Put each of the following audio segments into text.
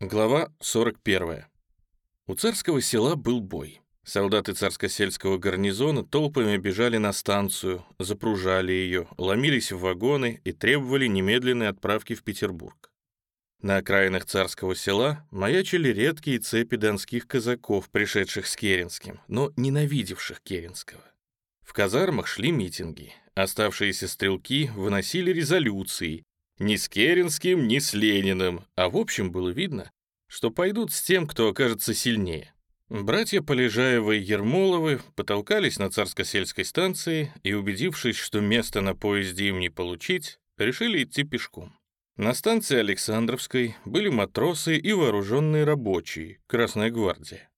Глава 41. У царского села был бой. Солдаты царско-сельского гарнизона толпами бежали на станцию, запружали ее, ломились в вагоны и требовали немедленной отправки в Петербург. На окраинах царского села маячили редкие цепи донских казаков, пришедших с Керенским, но ненавидевших Керенского. В казармах шли митинги. Оставшиеся стрелки выносили резолюции, ни с Керенским, ни с Лениным, а в общем было видно, что пойдут с тем, кто окажется сильнее. Братья Полежаевы и Ермоловы потолкались на царско-сельской станции и, убедившись, что место на поезде им не получить, решили идти пешком. На станции Александровской были матросы и вооруженные рабочие, Красная гвардия.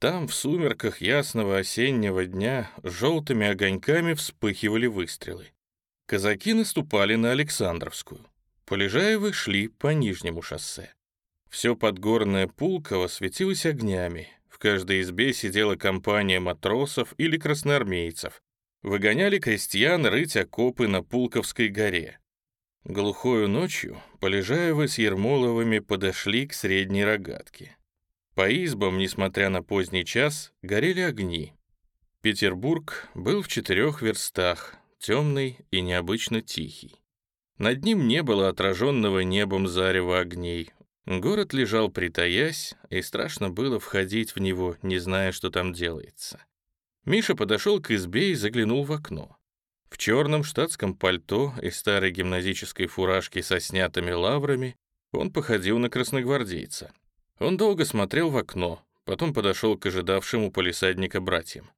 Там в сумерках ясного осеннего дня желтыми огоньками вспыхивали выстрелы. Казаки наступали на Александровскую. Полежаевы шли по Нижнему шоссе. Все подгорное Пулково светилось огнями. В каждой избе сидела компания матросов или красноармейцев. Выгоняли крестьян рыть окопы на Пулковской горе. Глухою ночью Полежаевы с Ермоловыми подошли к средней рогатке. По избам, несмотря на поздний час, горели огни. Петербург был в четырех верстах, темный и необычно тихий. Над ним не было отраженного небом зарева огней. Город лежал притаясь, и страшно было входить в него, не зная, что там делается. Миша подошел к избе и заглянул в окно. В черном штатском пальто и старой гимназической фуражке со снятыми лаврами он походил на красногвардейца. Он долго смотрел в окно, потом подошел к ожидавшему полисадника братьям.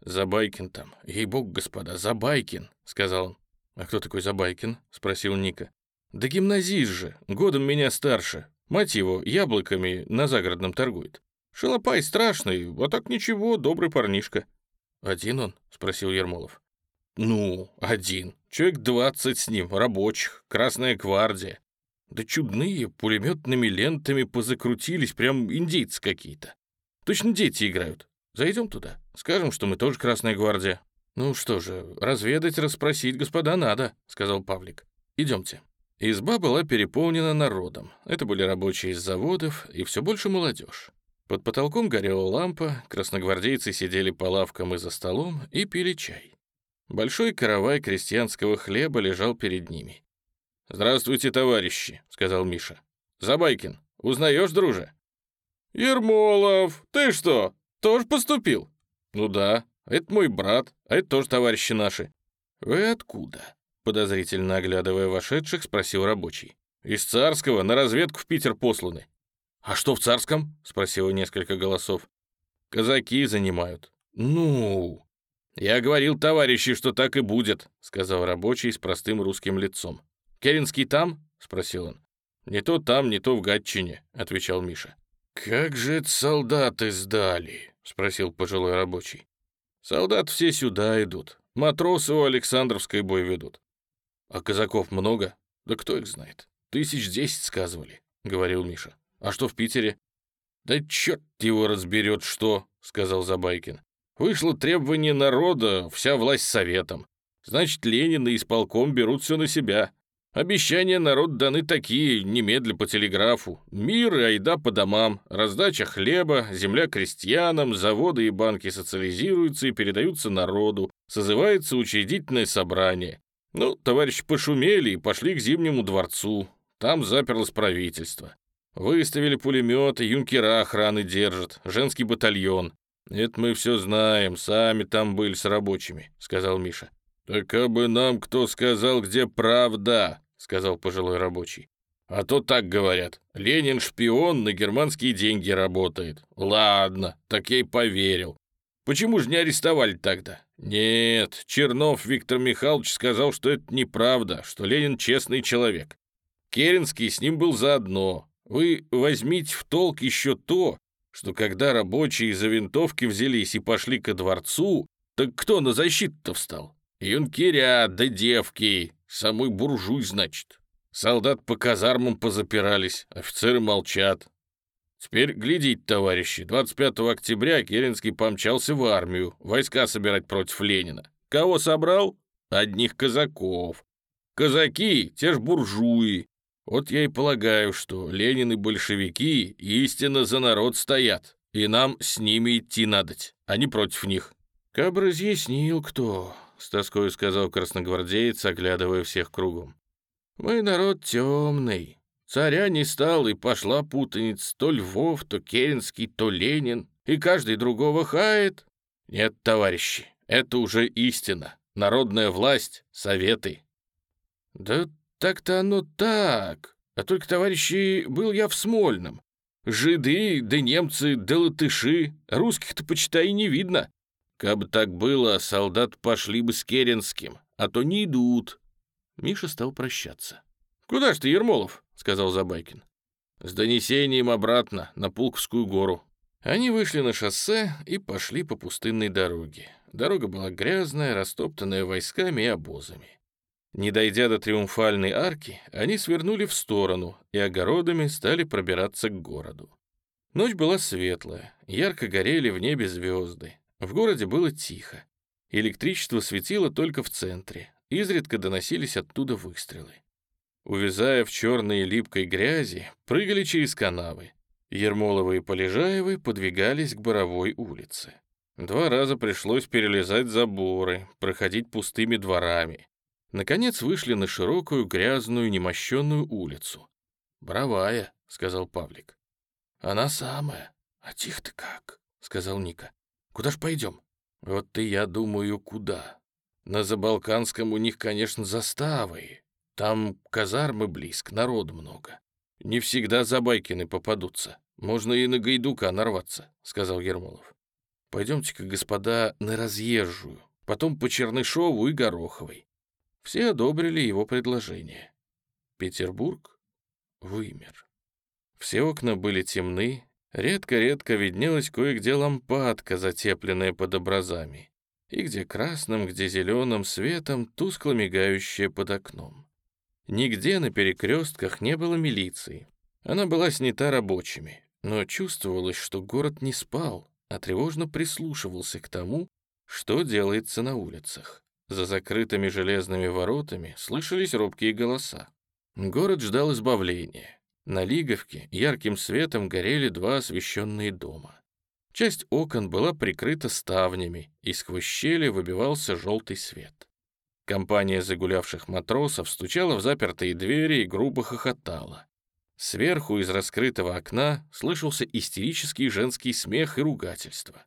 «Забайкин там, ей-бог, господа, Забайкин», — сказал он. «А кто такой Забайкин?» — спросил Ника. «Да гимназист же, годом меня старше. Мать его яблоками на загородном торгует. Шалопай страшный, а так ничего, добрый парнишка». «Один он?» — спросил Ермолов. «Ну, один. Человек двадцать с ним, рабочих, Красная гвардия. Да чудные, пулеметными лентами позакрутились, прям индейцы какие-то. Точно дети играют. Зайдем туда, скажем, что мы тоже Красная гвардия». «Ну что же, разведать, расспросить господа надо», — сказал Павлик. «Идемте». Изба была переполнена народом. Это были рабочие из заводов и все больше молодежь. Под потолком горела лампа, красногвардейцы сидели по лавкам и за столом и пили чай. Большой каравай крестьянского хлеба лежал перед ними. «Здравствуйте, товарищи», — сказал Миша. «Забайкин, узнаешь, друже?» «Ермолов, ты что, тоже поступил?» «Ну да, это мой брат, а это тоже товарищи наши». «Вы откуда?» — подозрительно оглядывая вошедших, спросил рабочий. «Из Царского на разведку в Питер посланы». «А что в Царском?» — спросило несколько голосов. «Казаки занимают». «Ну...» «Я говорил, товарищи, что так и будет», — сказал рабочий с простым русским лицом. «Керенский там?» — спросил он. «Не то там, не то в Гатчине», — отвечал Миша. «Как же это солдаты сдали?» — спросил пожилой рабочий. Солдат все сюда идут. Матросы у Александровской бой ведут. А казаков много? Да кто их знает? Тысяч десять сказывали, — говорил Миша. А что в Питере? Да черт его разберет, что, — сказал Забайкин. Вышло требование народа, вся власть советом. Значит, Ленин и исполком берут все на себя. Обещания народ даны такие, немедля по телеграфу. Мир и айда по домам, раздача хлеба, земля крестьянам, заводы и банки социализируются и передаются народу, созывается учредительное собрание. Ну, товарищи пошумели и пошли к Зимнему дворцу. Там заперлось правительство. Выставили пулеметы, юнкера охраны держат, женский батальон. «Это мы все знаем, сами там были с рабочими», — сказал Миша. «Так а бы нам кто сказал, где правда?» Сказал пожилой рабочий. «А то так говорят. Ленин шпион, на германские деньги работает. Ладно, так я и поверил. Почему же не арестовали тогда? Нет, Чернов Виктор Михайлович сказал, что это неправда, что Ленин честный человек. Керенский с ним был заодно. Вы возьмите в толк еще то, что когда рабочие за винтовки взялись и пошли ко дворцу, так кто на защиту-то встал? Юнкеря, да девки, Самой буржуй, значит. Солдат по казармам позапирались, офицеры молчат. Теперь глядите, товарищи, 25 октября Керенский помчался в армию, войска собирать против Ленина. Кого собрал? Одних казаков. Казаки, те ж буржуи. Вот я и полагаю, что Ленин и большевики истинно за народ стоят, и нам с ними идти надоть, а не против них». «Каб разъяснил кто», — с тоской сказал красногвардеец, оглядывая всех кругом. «Мы народ темный. Царя не стал, и пошла путаница. То Львов, то Керенский, то Ленин, и каждый другого хает. Нет, товарищи, это уже истина. Народная власть, советы». «Да так-то оно так. А только, товарищи, был я в Смольном. Жиды, да немцы, да латыши. Русских-то, почитай, не видно. Кабы так было, солдат пошли бы с Керенским, а то не идут». Миша стал прощаться. «Куда ж ты, Ермолов?» — сказал Забайкин. «С донесением обратно, на Пулковскую гору». Они вышли на шоссе и пошли по пустынной дороге. Дорога была грязная, растоптанная войсками и обозами. Не дойдя до Триумфальной арки, они свернули в сторону и огородами стали пробираться к городу. Ночь была светлая, ярко горели в небе звезды. В городе было тихо. Электричество светило только в центре, изредка доносились оттуда выстрелы. Увязая в черной липкой грязи, прыгали через канавы. Ермоловы и Полежаевы подвигались к Боровой улице. Два раза пришлось перелезать заборы, проходить пустыми дворами. Наконец вышли на широкую, грязную, немощенную улицу. «Бровая», — сказал Павлик. «Она самая. А тихо-то как?» — сказал Ника. «Куда ж пойдем?» «Вот ты, я думаю, куда. На Забалканском у них, конечно, заставы. Там казармы близко, народ много. Не всегда Забайкины попадутся. Можно и на Гайдука нарваться», — сказал Ермолов. «Пойдемте-ка, господа, на разъезжую, потом по Чернышову и Гороховой. Все одобрили его предложение. Петербург вымер. Все окна были темны, редко-редко виднелась кое-где лампадка, затепленная под образами, и где красным, где зеленым светом тускло мигающая под окном. Нигде на перекрестках не было милиции. Она была снята рабочими, но чувствовалось, что город не спал, а тревожно прислушивался к тому, что делается на улицах. За закрытыми железными воротами слышались робкие голоса. Город ждал избавления. На Лиговке ярким светом горели два освещенные дома. Часть окон была прикрыта ставнями, и сквозь щели выбивался желтый свет. Компания загулявших матросов стучала в запертые двери и грубо хохотала. Сверху из раскрытого окна слышался истерический женский смех и ругательство.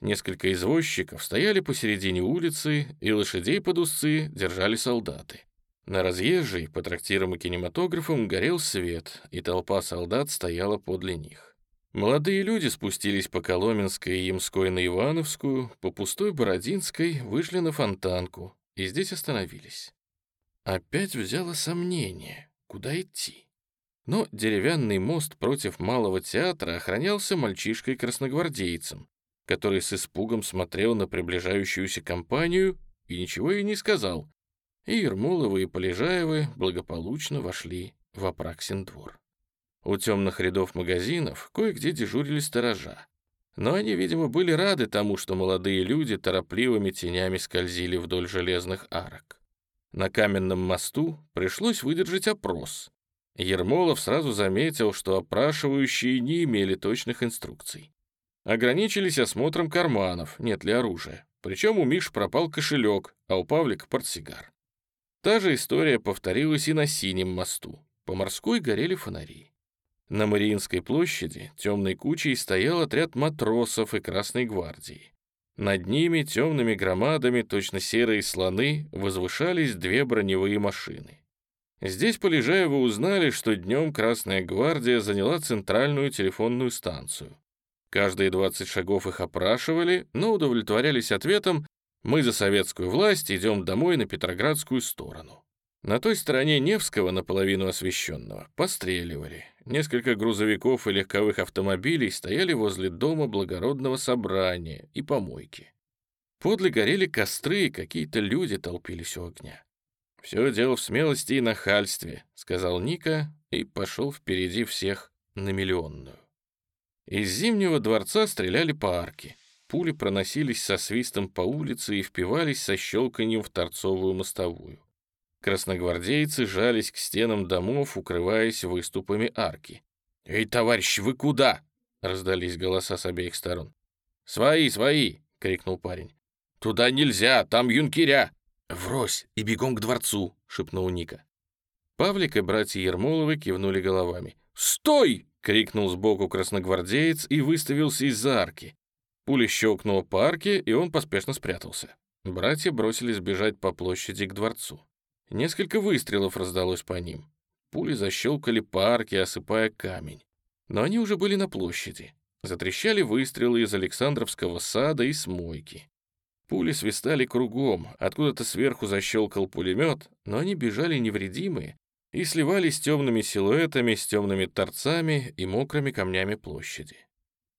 Несколько извозчиков стояли посередине улицы, и лошадей под узцы держали солдаты. На разъезжей по трактирам и кинематографам горел свет, и толпа солдат стояла подле них. Молодые люди спустились по Коломенской и Ямской на Ивановскую, по пустой Бородинской вышли на Фонтанку и здесь остановились. Опять взяло сомнение, куда идти. Но деревянный мост против Малого театра охранялся мальчишкой-красногвардейцем, который с испугом смотрел на приближающуюся компанию и ничего ей не сказал. И Ермоловы и Полежаевы благополучно вошли в Апраксин двор. У темных рядов магазинов кое-где дежурили сторожа. Но они, видимо, были рады тому, что молодые люди торопливыми тенями скользили вдоль железных арок. На каменном мосту пришлось выдержать опрос. Ермолов сразу заметил, что опрашивающие не имели точных инструкций. Ограничились осмотром карманов, нет ли оружия. Причем у Миш пропал кошелек, а у Павлика портсигар. Та же история повторилась и на Синем мосту. По морской горели фонари. На Мариинской площади темной кучей стоял отряд матросов и Красной гвардии. Над ними темными громадами, точно серые слоны, возвышались две броневые машины. Здесь Полежаева узнали, что днем Красная гвардия заняла центральную телефонную станцию. Каждые 20 шагов их опрашивали, но удовлетворялись ответом «Мы за советскую власть идем домой на Петроградскую сторону». На той стороне Невского, наполовину освещенного, постреливали. Несколько грузовиков и легковых автомобилей стояли возле дома благородного собрания и помойки. Подле горели костры, и какие-то люди толпились у огня. «Все дело в смелости и нахальстве», — сказал Ника и пошел впереди всех на миллионную. Из Зимнего дворца стреляли по арке. Пули проносились со свистом по улице и впивались со щелканьем в торцовую мостовую. Красногвардейцы жались к стенам домов, укрываясь выступами арки. «Эй, товарищ, вы куда?» — раздались голоса с обеих сторон. «Свои, свои!» — крикнул парень. «Туда нельзя, там юнкеря!» «Врозь и бегом к дворцу!» — шепнул Ника. Павлик и братья Ермоловы кивнули головами. «Стой!» — крикнул сбоку красногвардеец и выставился из-за арки. Пуля щелкнула по арке, и он поспешно спрятался. Братья бросились бежать по площади к дворцу. Несколько выстрелов раздалось по ним. Пули защелкали по арке, осыпая камень. Но они уже были на площади. Затрещали выстрелы из Александровского сада и с мойки. Пули свистали кругом, откуда-то сверху защелкал пулемет, но они бежали невредимые и сливались темными силуэтами, с темными торцами и мокрыми камнями площади.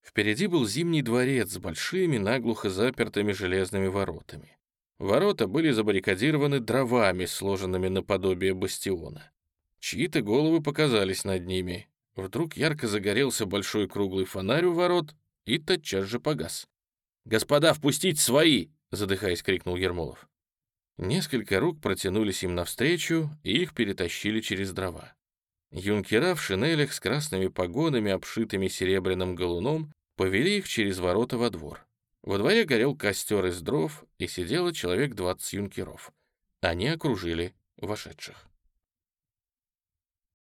Впереди был зимний дворец с большими, наглухо запертыми железными воротами. Ворота были забаррикадированы дровами, сложенными наподобие бастиона. Чьи-то головы показались над ними. Вдруг ярко загорелся большой круглый фонарь у ворот и тотчас же погас. «Господа, впустить свои!» — задыхаясь, крикнул Ермолов. Несколько рук протянулись им навстречу, и их перетащили через дрова. Юнкера в шинелях с красными погонами, обшитыми серебряным галуном, повели их через ворота во двор. Во дворе горел костер из дров, и сидело человек двадцать юнкеров. Они окружили вошедших.